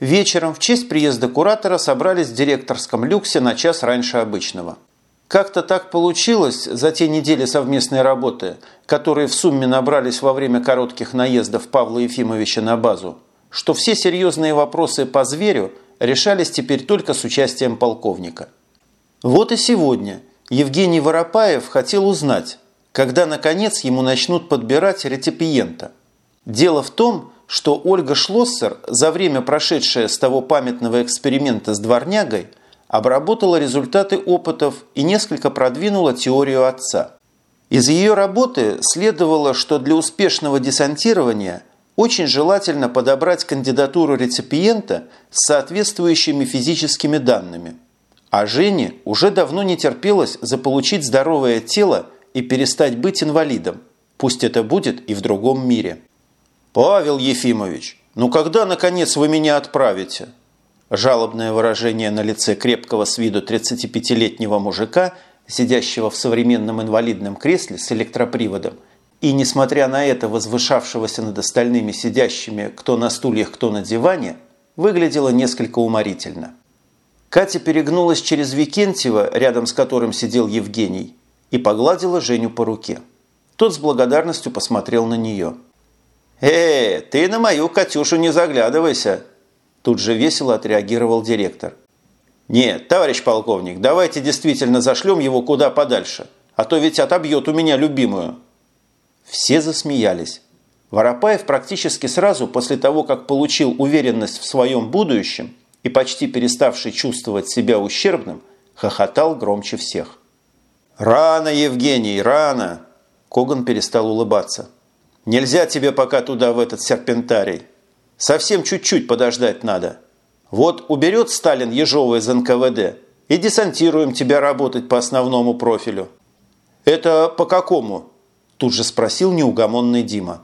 Вечером в честь приезда куратора собрались в директорском люксе на час раньше обычного. Как-то так получилось за те недели совместной работы, которые в сумме набрались во время коротких наездов Павла Ефимовича на базу, что все серьезные вопросы по зверю решались теперь только с участием полковника. Вот и сегодня Евгений Воропаев хотел узнать, когда, наконец, ему начнут подбирать ретипиента. Дело в том, что Ольга Шлоссер за время, прошедшее с того памятного эксперимента с дворнягой, обработала результаты опытов и несколько продвинула теорию отца. Из ее работы следовало, что для успешного десантирования очень желательно подобрать кандидатуру реципиента с соответствующими физическими данными. А Жене уже давно не терпелось заполучить здоровое тело и перестать быть инвалидом, пусть это будет и в другом мире. «Павел Ефимович, ну когда, наконец, вы меня отправите?» Жалобное выражение на лице крепкого с виду 35-летнего мужика, сидящего в современном инвалидном кресле с электроприводом, и, несмотря на это, возвышавшегося над остальными сидящими кто на стульях, кто на диване, выглядело несколько уморительно. Катя перегнулась через Викентьева, рядом с которым сидел Евгений, и погладила Женю по руке. Тот с благодарностью посмотрел на нее. «Э, ты на мою Катюшу не заглядывайся!» Тут же весело отреагировал директор. «Нет, товарищ полковник, давайте действительно зашлем его куда подальше, а то ведь отобьет у меня любимую». Все засмеялись. Воропаев практически сразу после того, как получил уверенность в своем будущем и почти переставший чувствовать себя ущербным, хохотал громче всех. «Рано, Евгений, рано!» Коган перестал улыбаться. «Нельзя тебе пока туда, в этот серпентарий. Совсем чуть-чуть подождать надо. Вот уберет Сталин Ежова из НКВД, и десантируем тебя работать по основному профилю». «Это по какому?» Тут же спросил неугомонный Дима.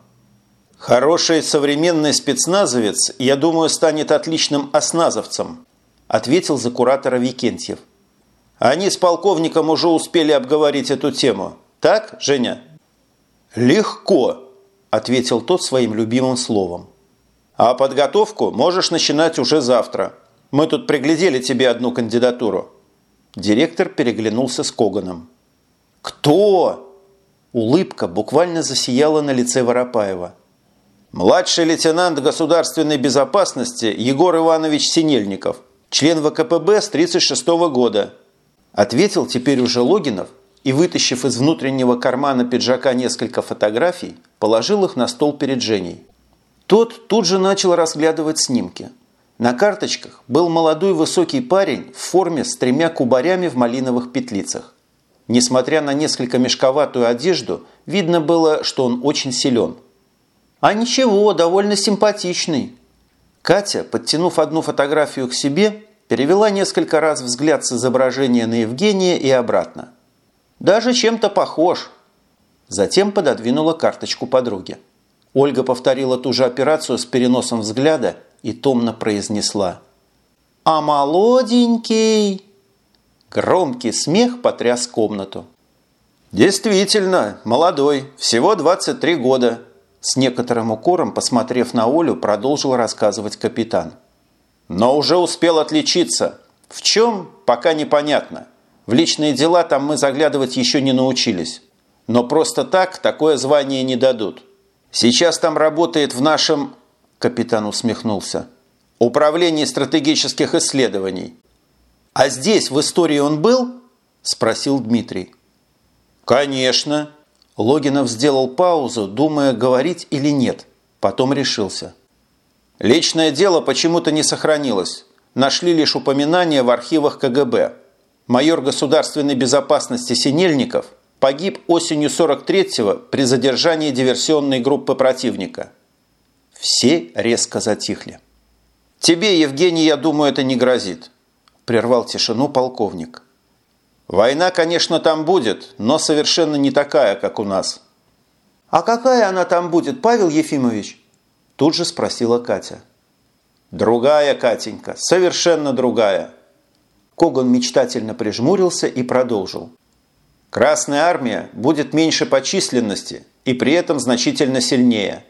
«Хороший современный спецназовец, я думаю, станет отличным осназовцем», ответил за куратора Викентьев. Они с полковником уже успели обговорить эту тему. Так, Женя?» «Легко», – ответил тот своим любимым словом. «А подготовку можешь начинать уже завтра. Мы тут приглядели тебе одну кандидатуру». Директор переглянулся с Коганом. «Кто?» Улыбка буквально засияла на лице Воропаева. «Младший лейтенант государственной безопасности Егор Иванович Синельников, член ВКПБ с 1936 года, Ответил теперь уже Логинов и, вытащив из внутреннего кармана пиджака несколько фотографий, положил их на стол перед Женей. Тот тут же начал разглядывать снимки. На карточках был молодой высокий парень в форме с тремя кубарями в малиновых петлицах. Несмотря на несколько мешковатую одежду, видно было, что он очень силен. «А ничего, довольно симпатичный». Катя, подтянув одну фотографию к себе, перевела несколько раз взгляд с изображения на Евгения и обратно. «Даже чем-то похож». Затем пододвинула карточку подруге. Ольга повторила ту же операцию с переносом взгляда и томно произнесла. «А молоденький!» Громкий смех потряс комнату. «Действительно, молодой, всего 23 года», с некоторым укором, посмотрев на Олю, продолжил рассказывать капитан. Но уже успел отличиться. В чем, пока непонятно. В личные дела там мы заглядывать еще не научились. Но просто так такое звание не дадут. Сейчас там работает в нашем... Капитан усмехнулся. Управлении стратегических исследований. А здесь в истории он был? Спросил Дмитрий. Конечно. Логинов сделал паузу, думая, говорить или нет. Потом решился. Личное дело почему-то не сохранилось. Нашли лишь упоминания в архивах КГБ. Майор государственной безопасности Синельников погиб осенью 43-го при задержании диверсионной группы противника. Все резко затихли. «Тебе, Евгений, я думаю, это не грозит», – прервал тишину полковник. «Война, конечно, там будет, но совершенно не такая, как у нас». «А какая она там будет, Павел Ефимович?» Тут же спросила Катя. «Другая, Катенька, совершенно другая». Коган мечтательно прижмурился и продолжил. «Красная армия будет меньше по численности и при этом значительно сильнее.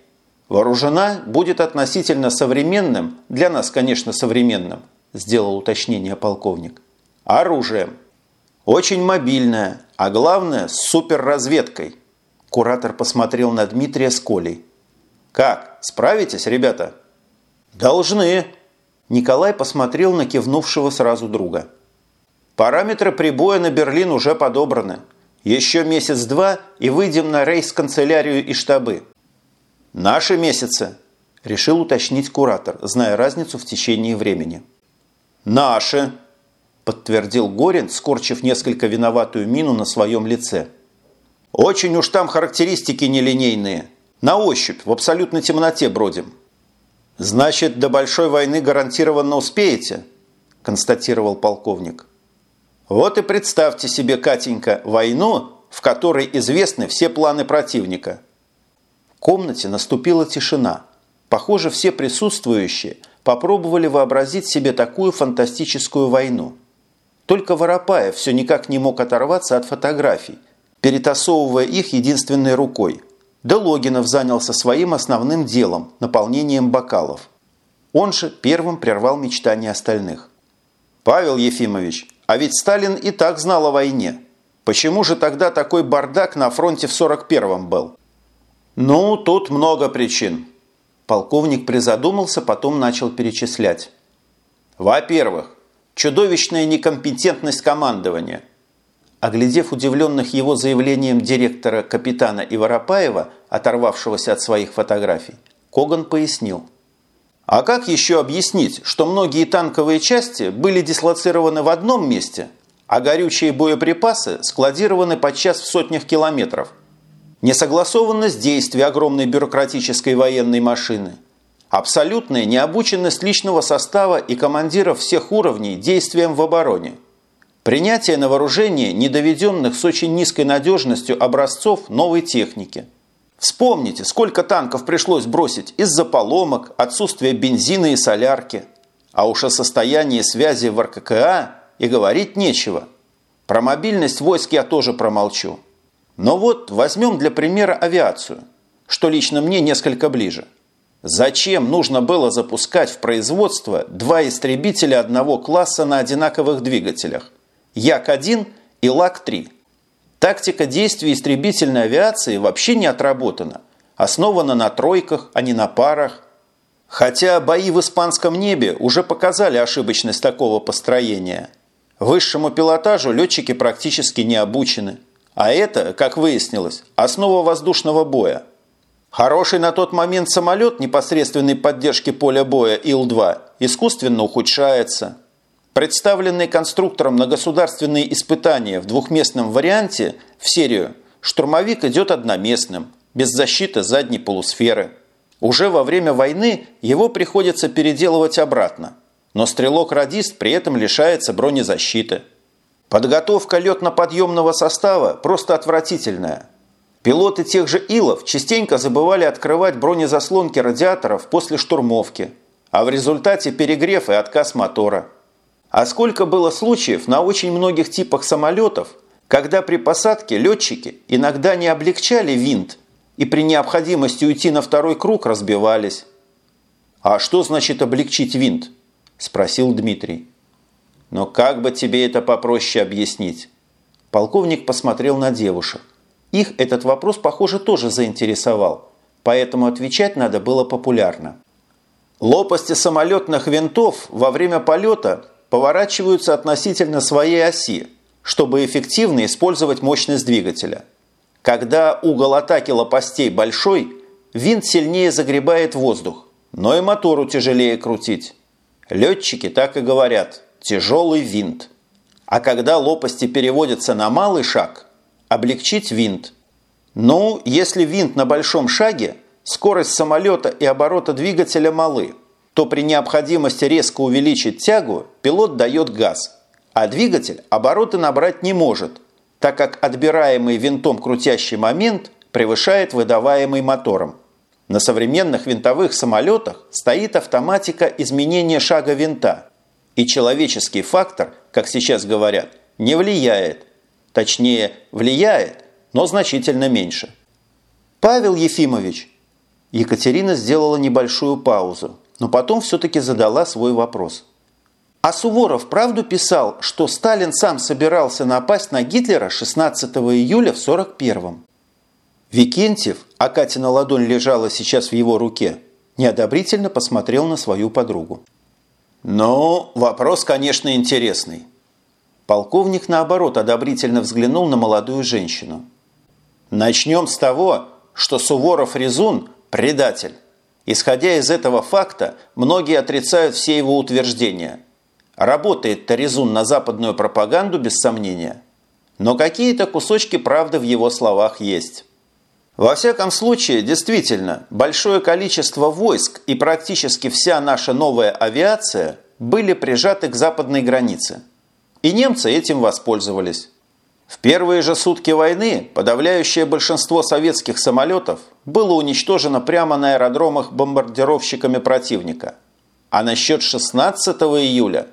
Вооружена будет относительно современным, для нас, конечно, современным, сделал уточнение полковник, оружием. Очень мобильная, а главное, с суперразведкой. Куратор посмотрел на Дмитрия с Колей. «Как, справитесь, ребята?» «Должны!» Николай посмотрел на кивнувшего сразу друга. «Параметры прибоя на Берлин уже подобраны. Еще месяц-два и выйдем на рейс-канцелярию и штабы». «Наши месяцы», – решил уточнить куратор, зная разницу в течение времени. «Наши», – подтвердил Горин, скорчив несколько виноватую мину на своем лице. «Очень уж там характеристики нелинейные. На ощупь, в абсолютной темноте бродим». «Значит, до большой войны гарантированно успеете?» – констатировал полковник. «Вот и представьте себе, Катенька, войну, в которой известны все планы противника». В комнате наступила тишина. Похоже, все присутствующие попробовали вообразить себе такую фантастическую войну. Только Воропаев все никак не мог оторваться от фотографий, перетасовывая их единственной рукой – да Логинов занялся своим основным делом – наполнением бокалов. Он же первым прервал мечтания остальных. «Павел Ефимович, а ведь Сталин и так знал о войне. Почему же тогда такой бардак на фронте в 41-м был?» «Ну, тут много причин». Полковник призадумался, потом начал перечислять. «Во-первых, чудовищная некомпетентность командования – Оглядев удивленных его заявлением директора капитана Иваропаева, оторвавшегося от своих фотографий, Коган пояснил. А как еще объяснить, что многие танковые части были дислоцированы в одном месте, а горючие боеприпасы складированы подчас в сотнях километров? Несогласованность действий огромной бюрократической военной машины, абсолютная необученность личного состава и командиров всех уровней действиям в обороне – Принятие на вооружение недоведенных с очень низкой надежностью образцов новой техники. Вспомните, сколько танков пришлось бросить из-за поломок, отсутствия бензина и солярки. А уж о состоянии связи в РККА и говорить нечего. Про мобильность войск я тоже промолчу. Но вот возьмем для примера авиацию, что лично мне несколько ближе. Зачем нужно было запускать в производство два истребителя одного класса на одинаковых двигателях? Як-1 и Лак-3. Тактика действий истребительной авиации вообще не отработана, основана на тройках, а не на парах. Хотя бои в испанском небе уже показали ошибочность такого построения. Высшему пилотажу летчики практически не обучены. А это, как выяснилось, основа воздушного боя. Хороший на тот момент самолет непосредственной поддержки поля боя Ил-2 искусственно ухудшается – Представленный конструктором на государственные испытания в двухместном варианте в серию штурмовик идет одноместным, без защиты задней полусферы. Уже во время войны его приходится переделывать обратно, но стрелок-радист при этом лишается бронезащиты. Подготовка летно-подъемного состава просто отвратительная. Пилоты тех же Илов частенько забывали открывать бронезаслонки радиаторов после штурмовки, а в результате перегрев и отказ мотора – а сколько было случаев на очень многих типах самолетов, когда при посадке летчики иногда не облегчали винт и при необходимости уйти на второй круг разбивались. «А что значит облегчить винт?» – спросил Дмитрий. «Но как бы тебе это попроще объяснить?» Полковник посмотрел на девушек. Их этот вопрос, похоже, тоже заинтересовал, поэтому отвечать надо было популярно. Лопасти самолетных винтов во время полета поворачиваются относительно своей оси, чтобы эффективно использовать мощность двигателя. Когда угол атаки лопастей большой, винт сильнее загребает воздух, но и мотору тяжелее крутить. Летчики так и говорят – тяжелый винт. А когда лопасти переводятся на малый шаг – облегчить винт. Ну, если винт на большом шаге, скорость самолета и оборота двигателя малы – то при необходимости резко увеличить тягу пилот дает газ, а двигатель обороты набрать не может, так как отбираемый винтом крутящий момент превышает выдаваемый мотором. На современных винтовых самолетах стоит автоматика изменения шага винта, и человеческий фактор, как сейчас говорят, не влияет. Точнее, влияет, но значительно меньше. Павел Ефимович, Екатерина сделала небольшую паузу, но потом все-таки задала свой вопрос. А Суворов правду писал, что Сталин сам собирался напасть на Гитлера 16 июля в 41-м? Викентьев, а Катина ладонь лежала сейчас в его руке, неодобрительно посмотрел на свою подругу. «Ну, вопрос, конечно, интересный». Полковник, наоборот, одобрительно взглянул на молодую женщину. «Начнем с того, что Суворов-Резун – предатель. Исходя из этого факта, многие отрицают все его утверждения. Работает-то Резун на западную пропаганду, без сомнения. Но какие-то кусочки правды в его словах есть. Во всяком случае, действительно, большое количество войск и практически вся наша новая авиация были прижаты к западной границе. И немцы этим воспользовались. В первые же сутки войны подавляющее большинство советских самолетов было уничтожено прямо на аэродромах бомбардировщиками противника. А насчет 16 июля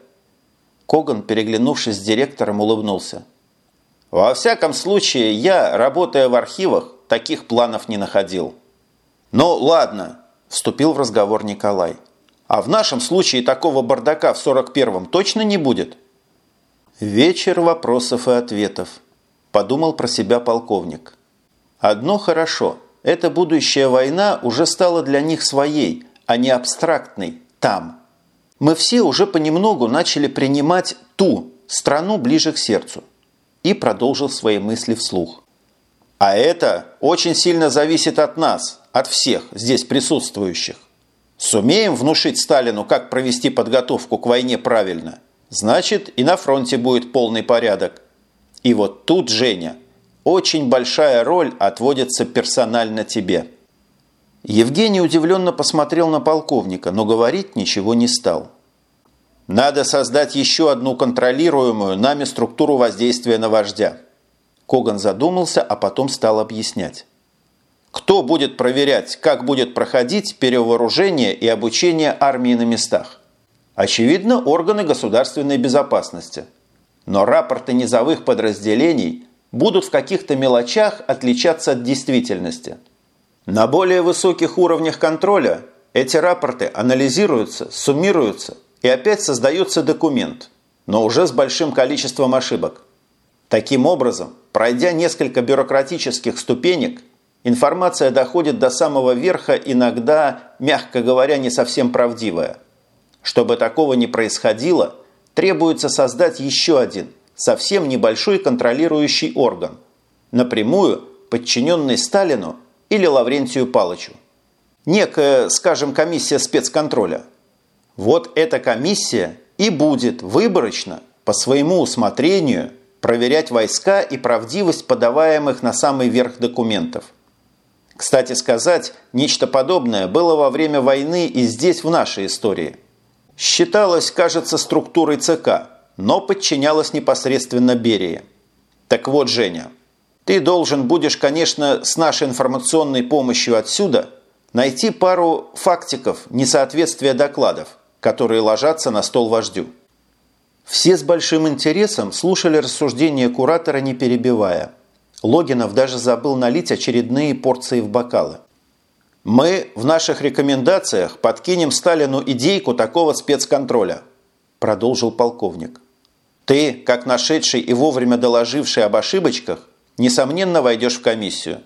Коган, переглянувшись с директором, улыбнулся. «Во всяком случае, я, работая в архивах, таких планов не находил. «Ну, ладно», – вступил в разговор Николай. «А в нашем случае такого бардака в 41-м точно не будет?» «Вечер вопросов и ответов», – подумал про себя полковник. «Одно хорошо. Эта будущая война уже стала для них своей, а не абстрактной, там. Мы все уже понемногу начали принимать ту страну ближе к сердцу». И продолжил свои мысли вслух. А это очень сильно зависит от нас, от всех здесь присутствующих. Сумеем внушить Сталину, как провести подготовку к войне правильно, значит и на фронте будет полный порядок. И вот тут, Женя, очень большая роль отводится персонально тебе. Евгений удивленно посмотрел на полковника, но говорить ничего не стал. Надо создать еще одну контролируемую нами структуру воздействия на вождя. Коган задумался, а потом стал объяснять. Кто будет проверять, как будет проходить перевооружение и обучение армии на местах? Очевидно, органы государственной безопасности. Но рапорты низовых подразделений будут в каких-то мелочах отличаться от действительности. На более высоких уровнях контроля эти рапорты анализируются, суммируются и опять создается документ, но уже с большим количеством ошибок. Таким образом, пройдя несколько бюрократических ступенек, информация доходит до самого верха, иногда, мягко говоря, не совсем правдивая. Чтобы такого не происходило, требуется создать еще один, совсем небольшой контролирующий орган, напрямую подчиненный Сталину или Лаврентию Палычу. Некая, скажем, комиссия спецконтроля. Вот эта комиссия и будет выборочно, по своему усмотрению, проверять войска и правдивость подаваемых на самый верх документов. Кстати сказать, нечто подобное было во время войны и здесь, в нашей истории. Считалось, кажется, структурой ЦК, но подчинялось непосредственно Берии. Так вот, Женя, ты должен будешь, конечно, с нашей информационной помощью отсюда найти пару фактиков несоответствия докладов, которые ложатся на стол вождю. Все с большим интересом слушали рассуждения куратора, не перебивая. Логинов даже забыл налить очередные порции в бокалы. «Мы в наших рекомендациях подкинем Сталину идейку такого спецконтроля», продолжил полковник. «Ты, как нашедший и вовремя доложивший об ошибочках, несомненно войдешь в комиссию.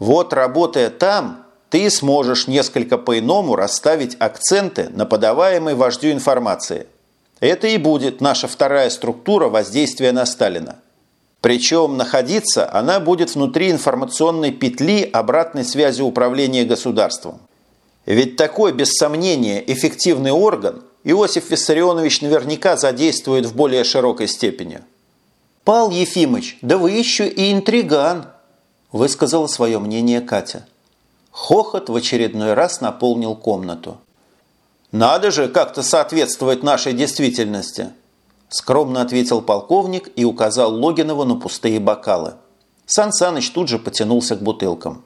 Вот работая там, ты сможешь несколько по-иному расставить акценты на подаваемой вождю информации – это и будет наша вторая структура воздействия на Сталина. Причем находиться она будет внутри информационной петли обратной связи управления государством. Ведь такой, без сомнения, эффективный орган Иосиф Виссарионович наверняка задействует в более широкой степени. «Пал Ефимыч, да вы еще и интриган!» высказала свое мнение Катя. Хохот в очередной раз наполнил комнату. «Надо же как-то соответствовать нашей действительности», – скромно ответил полковник и указал Логинову на пустые бокалы. Сан Саныч тут же потянулся к бутылкам.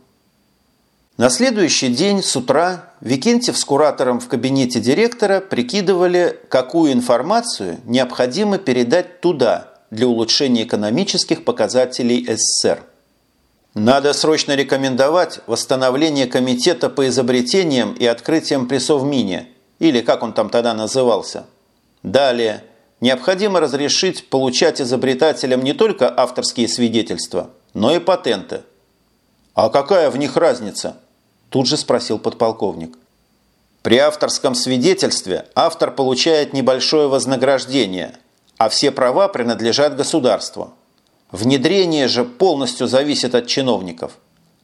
На следующий день с утра Викентьев с куратором в кабинете директора прикидывали, какую информацию необходимо передать туда для улучшения экономических показателей СССР. Надо срочно рекомендовать восстановление комитета по изобретениям и открытиям при Совмине, или как он там тогда назывался. Далее. Необходимо разрешить получать изобретателям не только авторские свидетельства, но и патенты. «А какая в них разница?» – тут же спросил подполковник. При авторском свидетельстве автор получает небольшое вознаграждение, а все права принадлежат государству. Внедрение же полностью зависит от чиновников.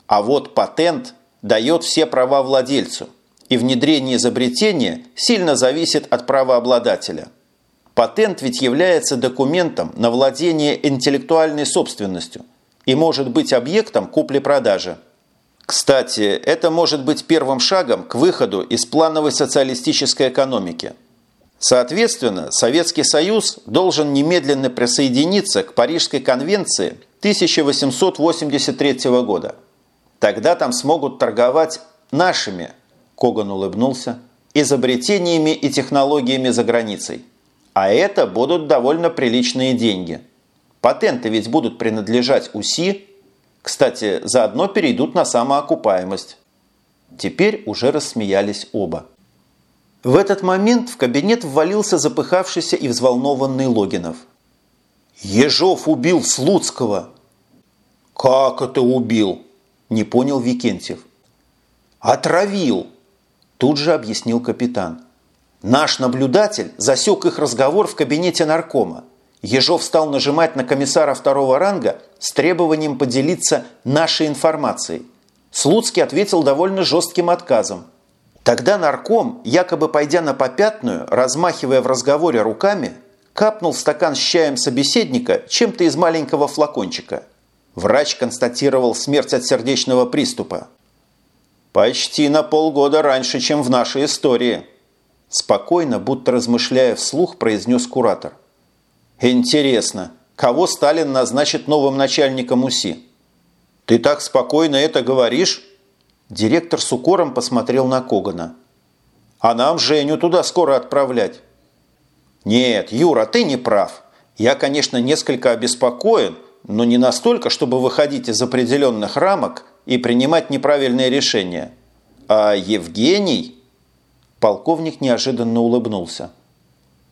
А вот патент дает все права владельцу, и внедрение изобретения сильно зависит от правообладателя. Патент ведь является документом на владение интеллектуальной собственностью и может быть объектом купли-продажи. Кстати, это может быть первым шагом к выходу из плановой социалистической экономики – Соответственно, Советский Союз должен немедленно присоединиться к Парижской конвенции 1883 года. Тогда там смогут торговать нашими, Коган улыбнулся, изобретениями и технологиями за границей. А это будут довольно приличные деньги. Патенты ведь будут принадлежать УСИ. Кстати, заодно перейдут на самоокупаемость. Теперь уже рассмеялись оба. В этот момент в кабинет ввалился запыхавшийся и взволнованный Логинов. «Ежов убил Слуцкого!» «Как это убил?» – не понял Викентьев. «Отравил!» – тут же объяснил капитан. «Наш наблюдатель засек их разговор в кабинете наркома. Ежов стал нажимать на комиссара второго ранга с требованием поделиться нашей информацией. Слуцкий ответил довольно жестким отказом. Тогда нарком, якобы пойдя на попятную, размахивая в разговоре руками, капнул в стакан с чаем собеседника чем-то из маленького флакончика. Врач констатировал смерть от сердечного приступа. «Почти на полгода раньше, чем в нашей истории», спокойно, будто размышляя вслух, произнес куратор. «Интересно, кого Сталин назначит новым начальником УСИ?» «Ты так спокойно это говоришь?» Директор с укором посмотрел на Когана. «А нам Женю туда скоро отправлять». «Нет, Юра, ты не прав. Я, конечно, несколько обеспокоен, но не настолько, чтобы выходить из определенных рамок и принимать неправильные решения. А Евгений...» Полковник неожиданно улыбнулся.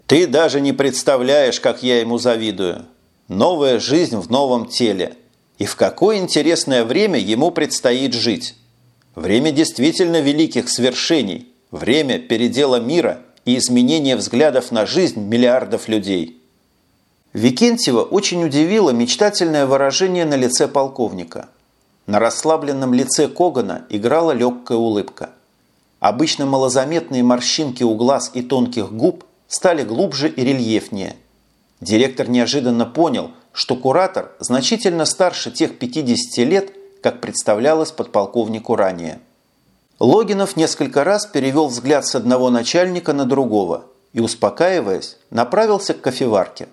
«Ты даже не представляешь, как я ему завидую. Новая жизнь в новом теле. И в какое интересное время ему предстоит жить». Время действительно великих свершений, время передела мира и изменения взглядов на жизнь миллиардов людей. Викентьева очень удивило мечтательное выражение на лице полковника. На расслабленном лице Когана играла легкая улыбка. Обычно малозаметные морщинки у глаз и тонких губ стали глубже и рельефнее. Директор неожиданно понял, что куратор значительно старше тех 50 лет, как представлялось подполковнику ранее. Логинов несколько раз перевел взгляд с одного начальника на другого и, успокаиваясь, направился к кофеварке.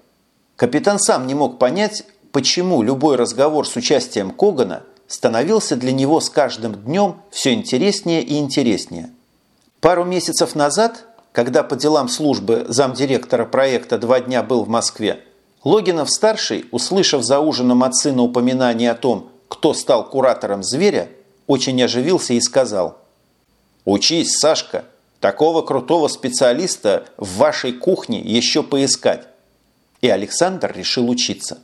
Капитан сам не мог понять, почему любой разговор с участием Когана становился для него с каждым днем все интереснее и интереснее. Пару месяцев назад, когда по делам службы замдиректора проекта два дня был в Москве, Логинов-старший, услышав за ужином от сына упоминание о том, кто стал куратором зверя, очень оживился и сказал «Учись, Сашка, такого крутого специалиста в вашей кухне еще поискать». И Александр решил учиться.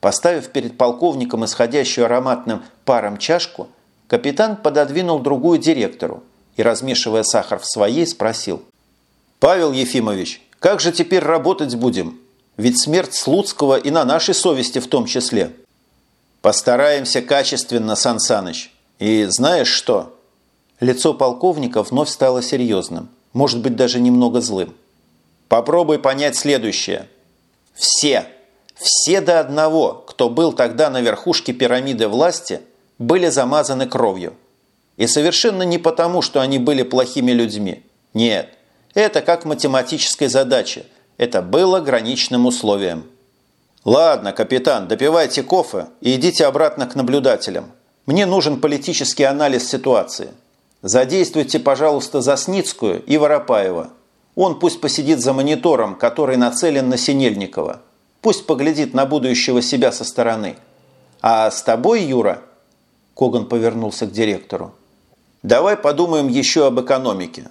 Поставив перед полковником исходящую ароматным паром чашку, капитан пододвинул другую директору и, размешивая сахар в своей, спросил. «Павел Ефимович, как же теперь работать будем? Ведь смерть Слуцкого и на нашей совести в том числе». Постараемся качественно, Сан Саныч. И знаешь что? Лицо полковника вновь стало серьезным, может быть, даже немного злым. Попробуй понять следующее. Все, все до одного, кто был тогда на верхушке пирамиды власти, были замазаны кровью. И совершенно не потому, что они были плохими людьми. Нет, это как математической задаче. Это было граничным условием. «Ладно, капитан, допивайте кофе и идите обратно к наблюдателям. Мне нужен политический анализ ситуации. Задействуйте, пожалуйста, Засницкую и Воропаева. Он пусть посидит за монитором, который нацелен на Синельникова. Пусть поглядит на будущего себя со стороны. А с тобой, Юра, Коган повернулся к директору. «Давай подумаем еще об экономике».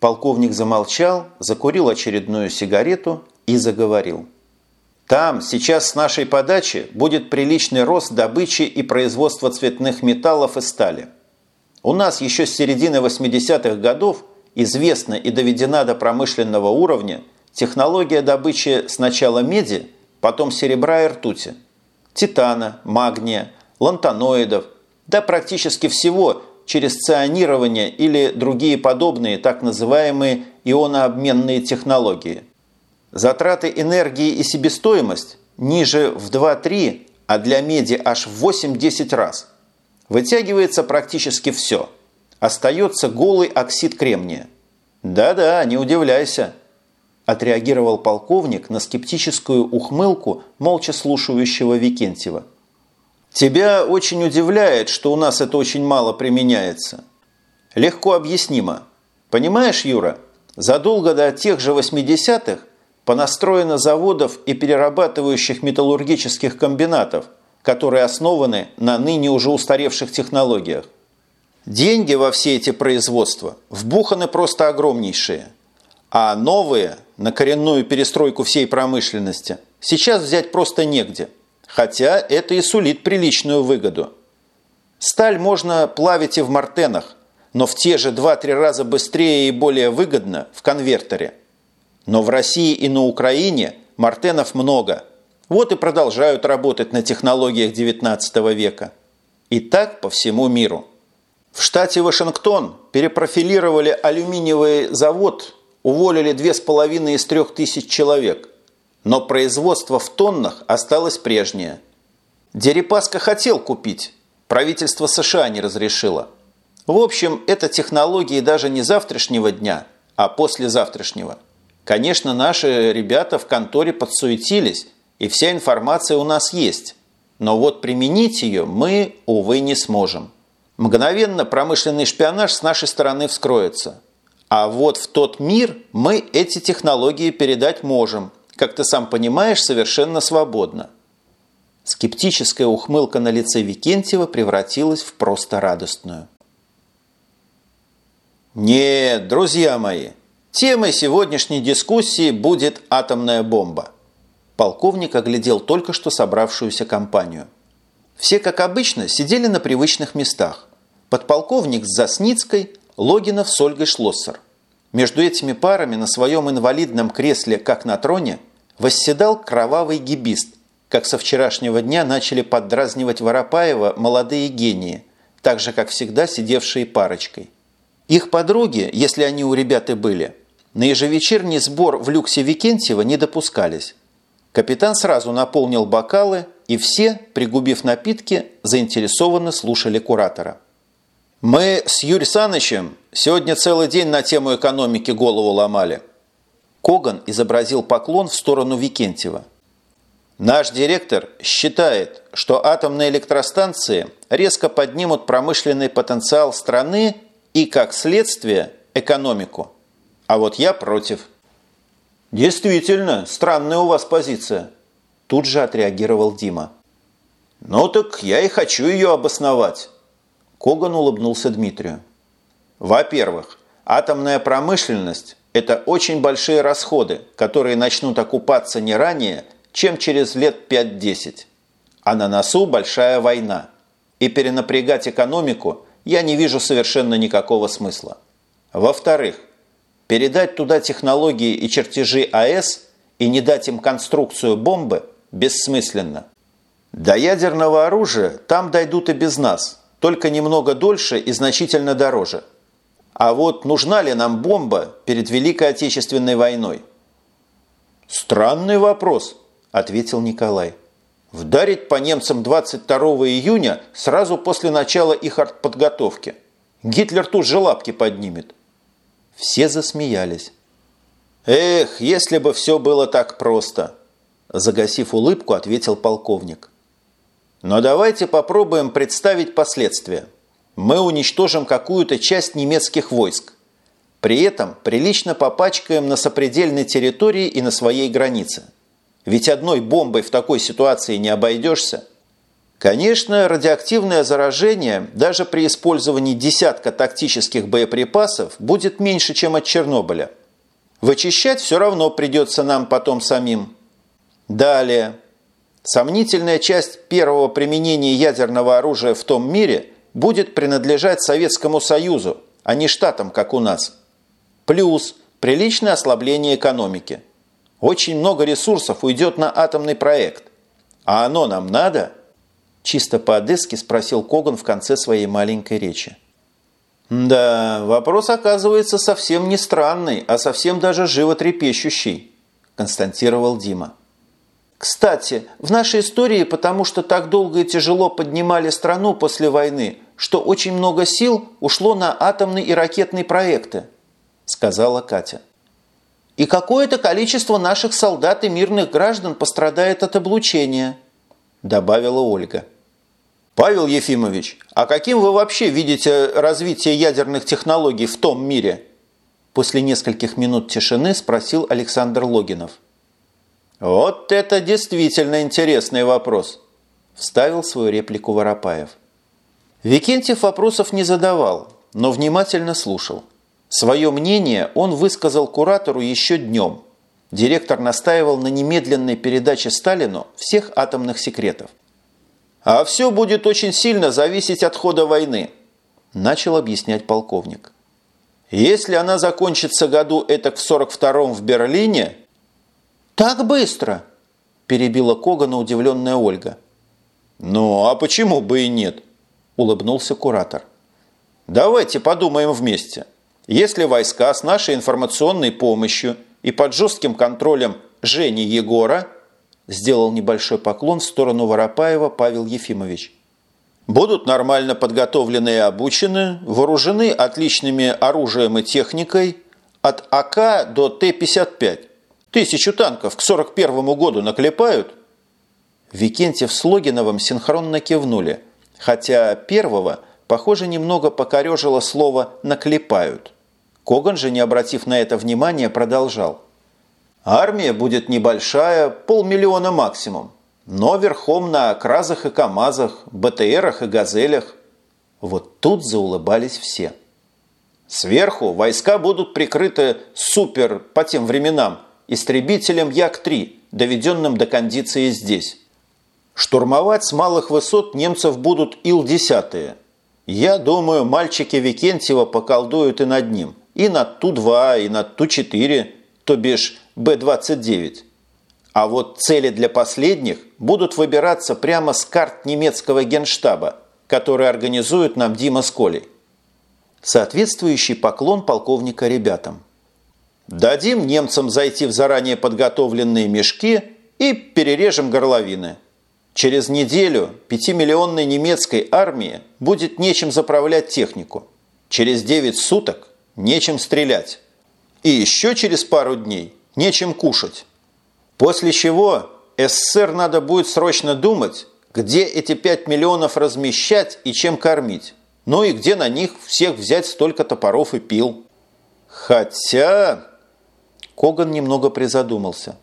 Полковник замолчал, закурил очередную сигарету и заговорил. «Там сейчас с нашей подачи будет приличный рост добычи и производства цветных металлов и стали. У нас еще с середины 80-х годов известна и доведена до промышленного уровня технология добычи сначала меди, потом серебра и ртути, титана, магния, лантаноидов, да практически всего через ционирование или другие подобные так называемые ионообменные технологии. Затраты энергии и себестоимость ниже в 2-3, а для меди аж в 8-10 раз. Вытягивается практически все. Остается голый оксид кремния. Да-да, не удивляйся. Отреагировал полковник на скептическую ухмылку молча слушающего Викентьева. Тебя очень удивляет, что у нас это очень мало применяется. Легко объяснимо. Понимаешь, Юра, задолго до тех же 80-х понастроено заводов и перерабатывающих металлургических комбинатов, которые основаны на ныне уже устаревших технологиях. Деньги во все эти производства вбуханы просто огромнейшие. А новые, на коренную перестройку всей промышленности, сейчас взять просто негде – хотя это и сулит приличную выгоду. Сталь можно плавить и в мартенах, но в те же 2-3 раза быстрее и более выгодно в конвертере. Но в России и на Украине мартенов много. Вот и продолжают работать на технологиях 19 века. И так по всему миру. В штате Вашингтон перепрофилировали алюминиевый завод, уволили 2,5 из 3 тысяч человек. Но производство в тоннах осталось прежнее. Дерипаска хотел купить, правительство США не разрешило. В общем, это технологии даже не завтрашнего дня, а послезавтрашнего. Конечно, наши ребята в конторе подсуетились, и вся информация у нас есть. Но вот применить ее мы, увы, не сможем. Мгновенно промышленный шпионаж с нашей стороны вскроется. А вот в тот мир мы эти технологии передать можем – как ты сам понимаешь, совершенно свободно. Скептическая ухмылка на лице Викентьева превратилась в просто радостную. Нет, друзья мои, темой сегодняшней дискуссии будет атомная бомба. Полковник оглядел только что собравшуюся компанию. Все, как обычно, сидели на привычных местах. Подполковник с Засницкой, Логинов с Ольгой Шлоссер. Между этими парами на своем инвалидном кресле, как на троне, восседал кровавый гибист, как со вчерашнего дня начали поддразнивать Воропаева молодые гении, так же, как всегда сидевшие парочкой. Их подруги, если они у ребят и были, на ежевечерний сбор в люксе Викентьева не допускались. Капитан сразу наполнил бокалы, и все, пригубив напитки, заинтересованно слушали куратора. «Мы с Юрий Санычем сегодня целый день на тему экономики голову ломали», Коган изобразил поклон в сторону Викентьева. Наш директор считает, что атомные электростанции резко поднимут промышленный потенциал страны и, как следствие, экономику. А вот я против. Действительно, странная у вас позиция. Тут же отреагировал Дима. Ну так я и хочу ее обосновать. Коган улыбнулся Дмитрию. Во-первых, атомная промышленность это очень большие расходы, которые начнут окупаться не ранее, чем через лет 5-10. А на носу большая война. И перенапрягать экономику я не вижу совершенно никакого смысла. Во-вторых, передать туда технологии и чертежи АЭС и не дать им конструкцию бомбы бессмысленно. До ядерного оружия там дойдут и без нас, только немного дольше и значительно дороже – а вот нужна ли нам бомба перед Великой Отечественной войной? Странный вопрос, ответил Николай. Вдарить по немцам 22 июня сразу после начала их артподготовки. Гитлер тут же лапки поднимет. Все засмеялись. Эх, если бы все было так просто, загасив улыбку, ответил полковник. Но давайте попробуем представить последствия мы уничтожим какую-то часть немецких войск. При этом прилично попачкаем на сопредельной территории и на своей границе. Ведь одной бомбой в такой ситуации не обойдешься. Конечно, радиоактивное заражение даже при использовании десятка тактических боеприпасов будет меньше, чем от Чернобыля. Вычищать все равно придется нам потом самим. Далее. Сомнительная часть первого применения ядерного оружия в том мире будет принадлежать Советскому Союзу, а не штатам, как у нас. Плюс приличное ослабление экономики. Очень много ресурсов уйдет на атомный проект. А оно нам надо – Чисто по-одесски спросил Коган в конце своей маленькой речи. «Да, вопрос оказывается совсем не странный, а совсем даже животрепещущий», констатировал Дима. «Кстати, в нашей истории, потому что так долго и тяжело поднимали страну после войны, что очень много сил ушло на атомные и ракетные проекты», сказала Катя. «И какое-то количество наших солдат и мирных граждан пострадает от облучения», добавила Ольга. «Павел Ефимович, а каким вы вообще видите развитие ядерных технологий в том мире?» После нескольких минут тишины спросил Александр Логинов. «Вот это действительно интересный вопрос», – вставил свою реплику Воропаев. Викентьев вопросов не задавал, но внимательно слушал. Свое мнение он высказал куратору еще днем. Директор настаивал на немедленной передаче Сталину всех атомных секретов. А все будет очень сильно зависеть от хода войны, начал объяснять полковник. Если она закончится году этак в 42-м в Берлине... Так быстро, перебила Когана удивленная Ольга. Ну, а почему бы и нет? Улыбнулся куратор. Давайте подумаем вместе. Если войска с нашей информационной помощью и под жестким контролем Жени Егора – Сделал небольшой поклон в сторону Воропаева Павел Ефимович. Будут нормально подготовлены и обучены, вооружены отличными оружием и техникой от АК до Т-55. Тысячу танков к 41 году наклепают? Викентьев с Логиновым синхронно кивнули, хотя первого, похоже, немного покорежило слово «наклепают». Коган же, не обратив на это внимания, продолжал – Армия будет небольшая, полмиллиона максимум, но верхом на кразах и камазах, БТРах и газелях. Вот тут заулыбались все. Сверху войска будут прикрыты супер, по тем временам, истребителем Як-3, доведенным до кондиции здесь. Штурмовать с малых высот немцев будут Ил-10. Я думаю, мальчики Викентьева поколдуют и над ним. И над Ту-2, и над Ту-4, то бишь Б-29. А вот цели для последних будут выбираться прямо с карт немецкого генштаба, который организует нам Дима Сколей. Соответствующий поклон полковника ребятам. Дадим немцам зайти в заранее подготовленные мешки и перережем горловины. Через неделю пятимиллионной немецкой армии будет нечем заправлять технику. Через 9 суток нечем стрелять. И еще через пару дней нечем кушать. После чего СССР надо будет срочно думать, где эти 5 миллионов размещать и чем кормить. Ну и где на них всех взять столько топоров и пил. Хотя... Коган немного призадумался.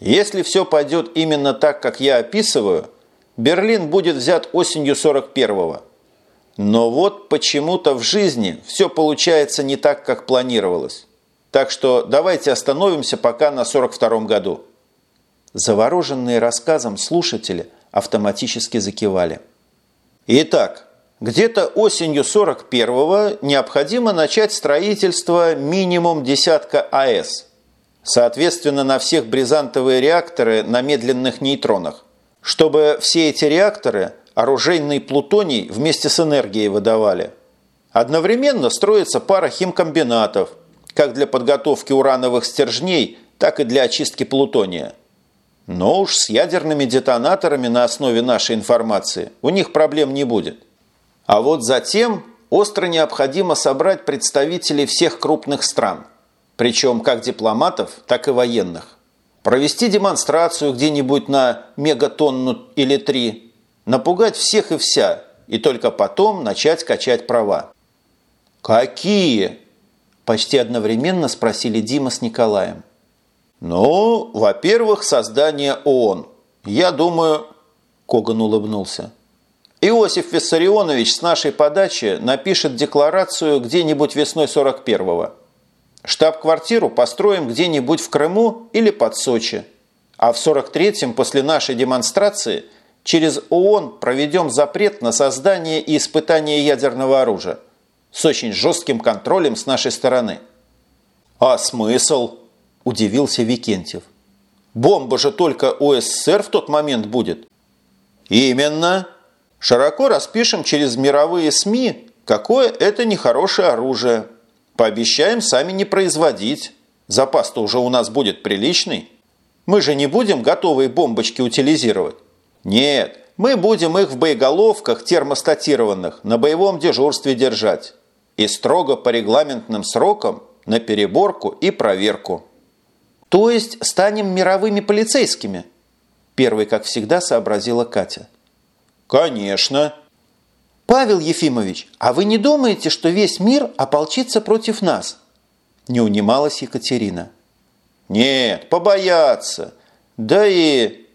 Если все пойдет именно так, как я описываю, Берлин будет взят осенью 41-го. Но вот почему-то в жизни все получается не так, как планировалось. Так что давайте остановимся пока на 42-м году». Завороженные рассказом слушатели автоматически закивали. Итак, где-то осенью 41-го необходимо начать строительство минимум десятка АЭС. Соответственно, на всех бризантовые реакторы на медленных нейтронах. Чтобы все эти реакторы оружейный плутоний вместе с энергией выдавали. Одновременно строится пара химкомбинатов – как для подготовки урановых стержней, так и для очистки плутония. Но уж с ядерными детонаторами на основе нашей информации у них проблем не будет. А вот затем остро необходимо собрать представителей всех крупных стран, причем как дипломатов, так и военных. Провести демонстрацию где-нибудь на мегатонну или три, напугать всех и вся, и только потом начать качать права. «Какие?» Почти одновременно спросили Дима с Николаем. «Ну, во-первых, создание ООН. Я думаю...» Коган улыбнулся. Иосиф Виссарионович с нашей подачи напишет декларацию где-нибудь весной 41-го. Штаб-квартиру построим где-нибудь в Крыму или под Сочи. А в 43-м после нашей демонстрации через ООН проведем запрет на создание и испытание ядерного оружия с очень жестким контролем с нашей стороны. «А смысл?» – удивился Викентьев. «Бомба же только у СССР в тот момент будет». «Именно!» Широко распишем через мировые СМИ, какое это нехорошее оружие. Пообещаем сами не производить. Запас-то уже у нас будет приличный. Мы же не будем готовые бомбочки утилизировать. Нет, мы будем их в боеголовках термостатированных на боевом дежурстве держать. И строго по регламентным срокам на переборку и проверку. То есть станем мировыми полицейскими? Первый, как всегда, сообразила Катя. «Конечно». «Павел Ефимович, а вы не думаете, что весь мир ополчится против нас?» Не унималась Екатерина. «Нет, побояться. Да и...»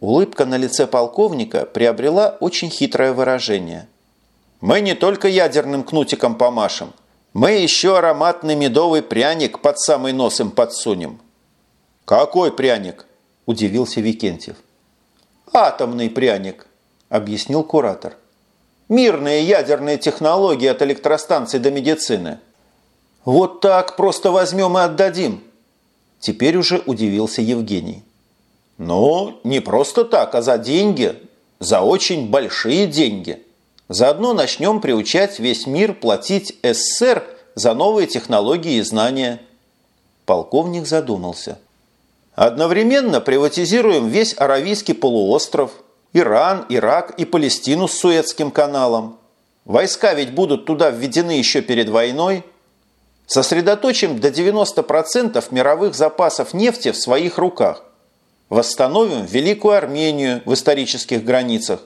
Улыбка на лице полковника приобрела очень хитрое выражение. «Мы не только ядерным кнутиком помашем, мы еще ароматный медовый пряник под самый нос им подсунем». «Какой пряник?» – удивился Викентьев. «Атомный пряник», объяснил куратор. Мирные ядерные технологии от электростанций до медицины. Вот так просто возьмем и отдадим. Теперь уже удивился Евгений. Ну, не просто так, а за деньги. За очень большие деньги. Заодно начнем приучать весь мир платить СССР за новые технологии и знания. Полковник задумался. Одновременно приватизируем весь Аравийский полуостров – Иран, Ирак и Палестину с Суэцким каналом. Войска ведь будут туда введены еще перед войной. Сосредоточим до 90% мировых запасов нефти в своих руках. Восстановим Великую Армению в исторических границах.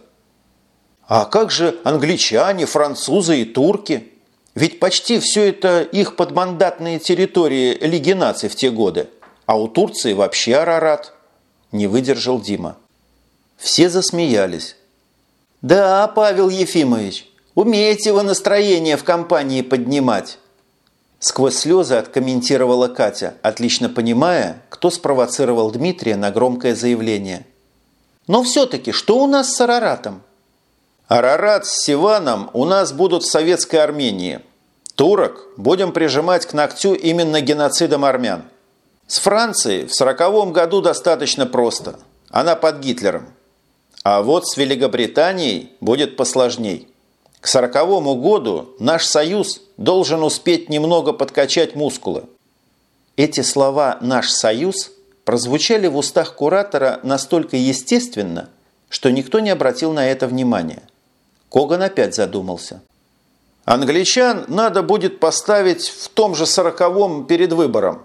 А как же англичане, французы и турки? Ведь почти все это их подмандатные территории Лиги наций в те годы. А у Турции вообще Арарат. Не выдержал Дима. Все засмеялись. «Да, Павел Ефимович, умеете вы настроение в компании поднимать!» Сквозь слезы откомментировала Катя, отлично понимая, кто спровоцировал Дмитрия на громкое заявление. «Но все-таки, что у нас с Араратом?» «Арарат с Сиваном у нас будут в Советской Армении. Турок будем прижимать к ногтю именно геноцидом армян. С Францией в сороковом году достаточно просто. Она под Гитлером. А вот с Великобританией будет посложней. К сороковому году наш союз должен успеть немного подкачать мускулы. Эти слова «наш союз» прозвучали в устах куратора настолько естественно, что никто не обратил на это внимания. Коган опять задумался. Англичан надо будет поставить в том же сороковом перед выбором.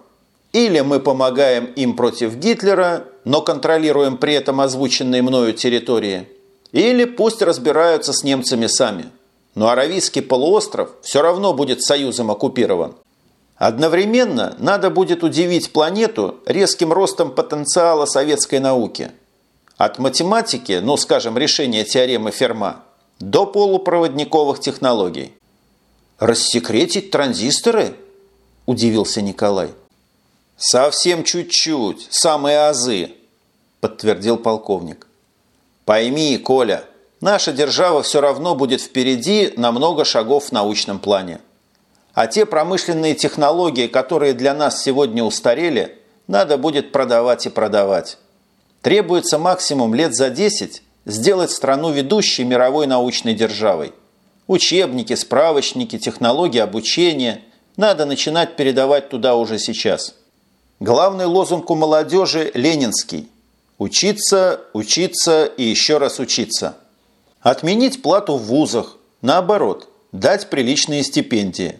Или мы помогаем им против Гитлера, но контролируем при этом озвученные мною территории, или пусть разбираются с немцами сами. Но Аравийский полуостров все равно будет союзом оккупирован. Одновременно надо будет удивить планету резким ростом потенциала советской науки. От математики, ну скажем, решения теоремы Ферма, до полупроводниковых технологий. «Рассекретить транзисторы?» – удивился Николай. «Совсем чуть-чуть, самые азы», – подтвердил полковник. «Пойми, Коля, наша держава все равно будет впереди на много шагов в научном плане. А те промышленные технологии, которые для нас сегодня устарели, надо будет продавать и продавать. Требуется максимум лет за 10 сделать страну ведущей мировой научной державой. Учебники, справочники, технологии обучения надо начинать передавать туда уже сейчас». Главный лозунг у молодежи – ленинский. Учиться, учиться и еще раз учиться. Отменить плату в вузах. Наоборот, дать приличные стипендии.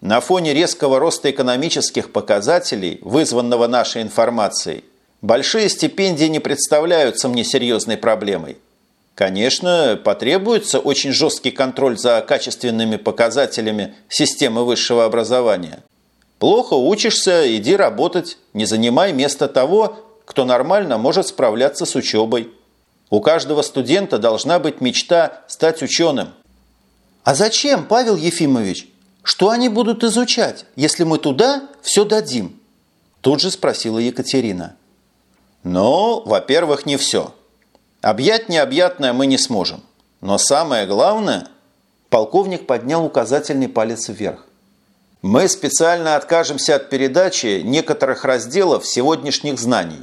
На фоне резкого роста экономических показателей, вызванного нашей информацией, большие стипендии не представляются мне серьезной проблемой. Конечно, потребуется очень жесткий контроль за качественными показателями системы высшего образования. Плохо учишься, иди работать, не занимай место того, кто нормально может справляться с учебой. У каждого студента должна быть мечта стать ученым. А зачем, Павел Ефимович? Что они будут изучать, если мы туда все дадим? Тут же спросила Екатерина. Ну, во-первых, не все. Объять необъятное мы не сможем. Но самое главное... Полковник поднял указательный палец вверх. Мы специально откажемся от передачи некоторых разделов сегодняшних знаний.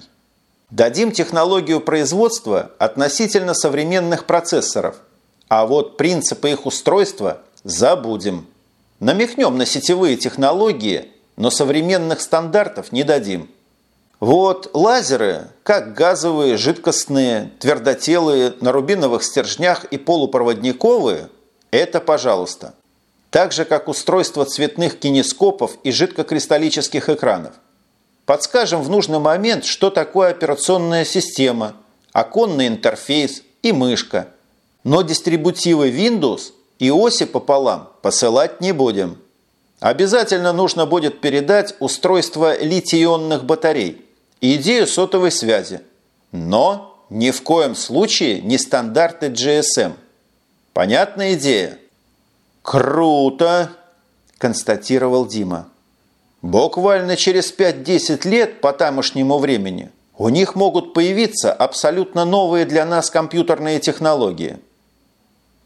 Дадим технологию производства относительно современных процессоров, а вот принципы их устройства забудем. Намекнем на сетевые технологии, но современных стандартов не дадим. Вот лазеры, как газовые, жидкостные, твердотелые, на рубиновых стержнях и полупроводниковые, это пожалуйста так же как устройство цветных кинескопов и жидкокристаллических экранов. Подскажем в нужный момент, что такое операционная система, оконный интерфейс и мышка. Но дистрибутивы Windows и оси пополам посылать не будем. Обязательно нужно будет передать устройство литий-ионных батарей и идею сотовой связи. Но ни в коем случае не стандарты GSM. Понятная идея? «Круто!» – констатировал Дима. «Буквально через 5-10 лет по тамошнему времени у них могут появиться абсолютно новые для нас компьютерные технологии.